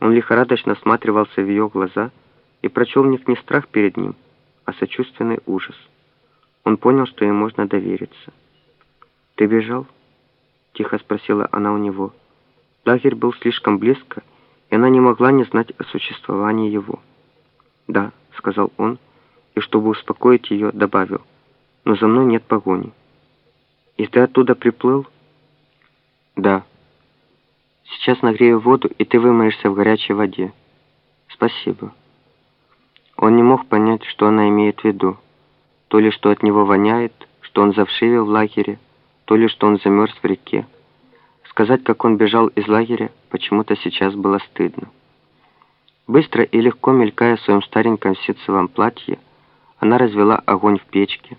Он лихорадочно всматривался в ее глаза и прочел в них не страх перед ним, а сочувственный ужас. Он понял, что ей можно довериться. «Ты бежал?» — тихо спросила она у него. Лагерь был слишком близко, и она не могла не знать о существовании его. «Да», — сказал он, и, чтобы успокоить ее, добавил, «но за мной нет погони». «И ты оттуда приплыл?» «Да». «Сейчас нагрею воду, и ты вымоешься в горячей воде». «Спасибо». Он не мог понять, что она имеет в виду. То ли, что от него воняет, что он завшивил в лагере, то ли, что он замерз в реке. Сказать, как он бежал из лагеря, почему-то сейчас было стыдно. Быстро и легко мелькая в своем стареньком ситцевом платье, она развела огонь в печке,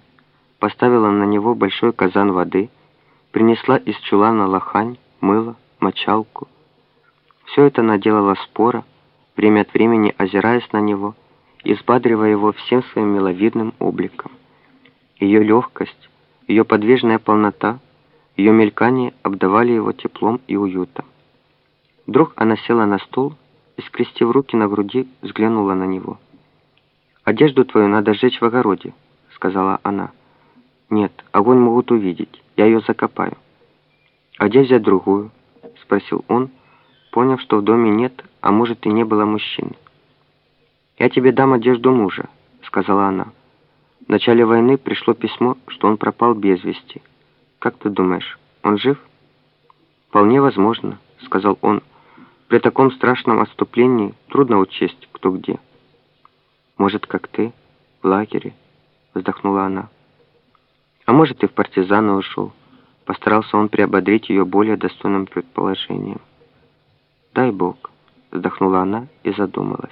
поставила на него большой казан воды, принесла из чулана лохань, мыло, мочалку. Все это наделала спора, время от времени озираясь на него и взбадривая его всем своим миловидным обликом. Ее легкость, ее подвижная полнота, ее мелькание обдавали его теплом и уютом. Вдруг она села на стул и, скрестив руки на груди, взглянула на него. «Одежду твою надо сжечь в огороде», — сказала она. «Нет, огонь могут увидеть, я ее закопаю». «А взять другую?» — спросил он, поняв, что в доме нет, а может и не было мужчин. «Я тебе дам одежду мужа», — сказала она. В начале войны пришло письмо, что он пропал без вести. Как ты думаешь, он жив? Вполне возможно, сказал он. При таком страшном отступлении трудно учесть, кто где. Может, как ты, в лагере, вздохнула она. А может, и в партизаны ушел. Постарался он приободрить ее более достойным предположением. «Дай Бог», — вздохнула она и задумалась.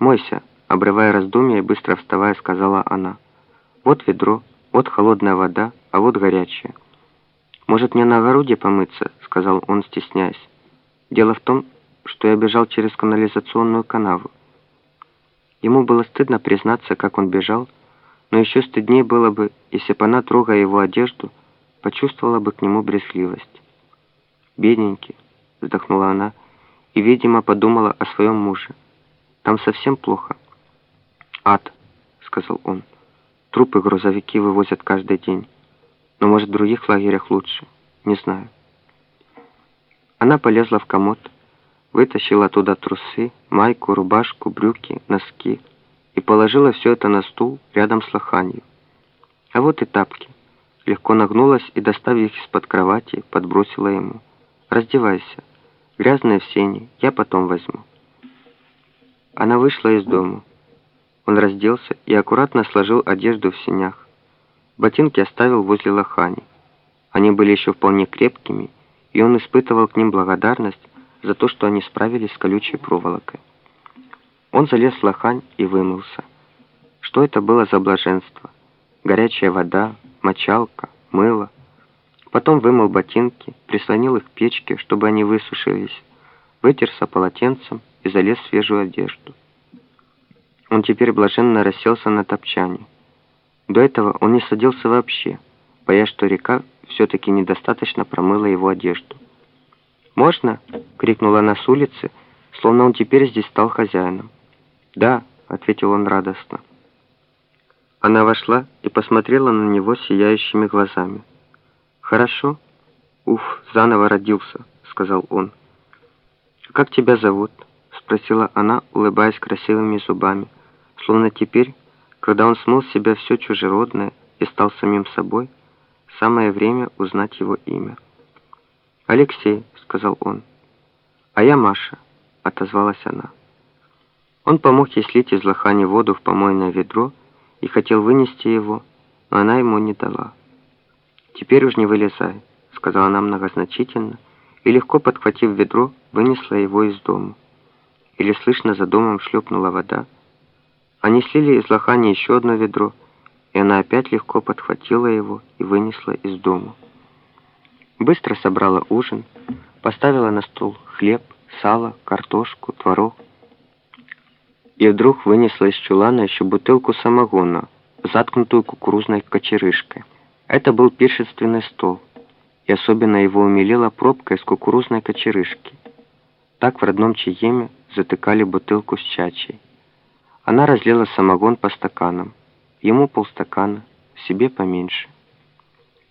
«Мойся», — обрывая раздумья и быстро вставая, сказала она. «Вот ведро, вот холодная вода, а вот горячая». «Может, мне на огороде помыться?» — сказал он, стесняясь. «Дело в том, что я бежал через канализационную канаву». Ему было стыдно признаться, как он бежал, но еще стыднее было бы, если бы она, трогая его одежду, почувствовала бы к нему брезгливость. «Бедненький», — вздохнула она, и, видимо, подумала о своем муже. «Там совсем плохо». «Ад», — сказал он. «Трупы грузовики вывозят каждый день. Но, может, в других лагерях лучше. Не знаю». Она полезла в комод, вытащила оттуда трусы, майку, рубашку, брюки, носки и положила все это на стул рядом с лоханью. А вот и тапки. Легко нагнулась и, достав их из-под кровати, подбросила ему. «Раздевайся. Грязные в сене, я потом возьму». Она вышла из дома. Он разделся и аккуратно сложил одежду в сенях. Ботинки оставил возле лохани. Они были еще вполне крепкими, и он испытывал к ним благодарность за то, что они справились с колючей проволокой. Он залез в лохань и вымылся. Что это было за блаженство? Горячая вода, мочалка, мыло. Потом вымыл ботинки, прислонил их к печке, чтобы они высушились, вытерся полотенцем и залез в свежую одежду. Он теперь блаженно расселся на топчане. До этого он не садился вообще, боясь, что река все-таки недостаточно промыла его одежду. «Можно?» — крикнула она с улицы, словно он теперь здесь стал хозяином. «Да», — ответил он радостно. Она вошла и посмотрела на него сияющими глазами. «Хорошо?» «Уф, заново родился», — сказал он. «Как тебя зовут?» — спросила она, улыбаясь красивыми зубами, словно теперь, когда он смыл с себя все чужеродное и стал самим собой, самое время узнать его имя. «Алексей», — сказал он. «А я Маша», — отозвалась она. Он помог ей слить из лохани воду в помойное ведро и хотел вынести его, но она ему не дала. «Теперь уж не вылезай», — сказала она многозначительно, и, легко подхватив ведро, вынесла его из дома. Или слышно за домом шлепнула вода. Они слили из лохани еще одно ведро, и она опять легко подхватила его и вынесла из дома. Быстро собрала ужин, поставила на стол хлеб, сало, картошку, творог, и вдруг вынесла из чулана еще бутылку самогона, заткнутую кукурузной кочерышкой. Это был пиршественный стол, и особенно его умилила пробка из кукурузной кочерышки. Так в родном Чиеме затыкали бутылку с чачей. Она разлила самогон по стаканам. Ему полстакана, себе поменьше.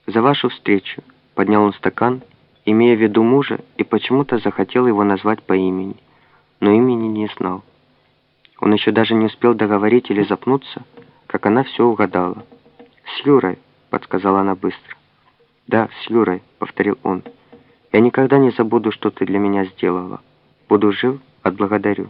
«За вашу встречу!» — поднял он стакан, имея в виду мужа, и почему-то захотел его назвать по имени, но имени не знал. Он еще даже не успел договорить или запнуться, как она все угадала. «С Юрой», — подсказала она быстро. «Да, с Юрой», — повторил он. «Я никогда не забуду, что ты для меня сделала. Буду жив, отблагодарю».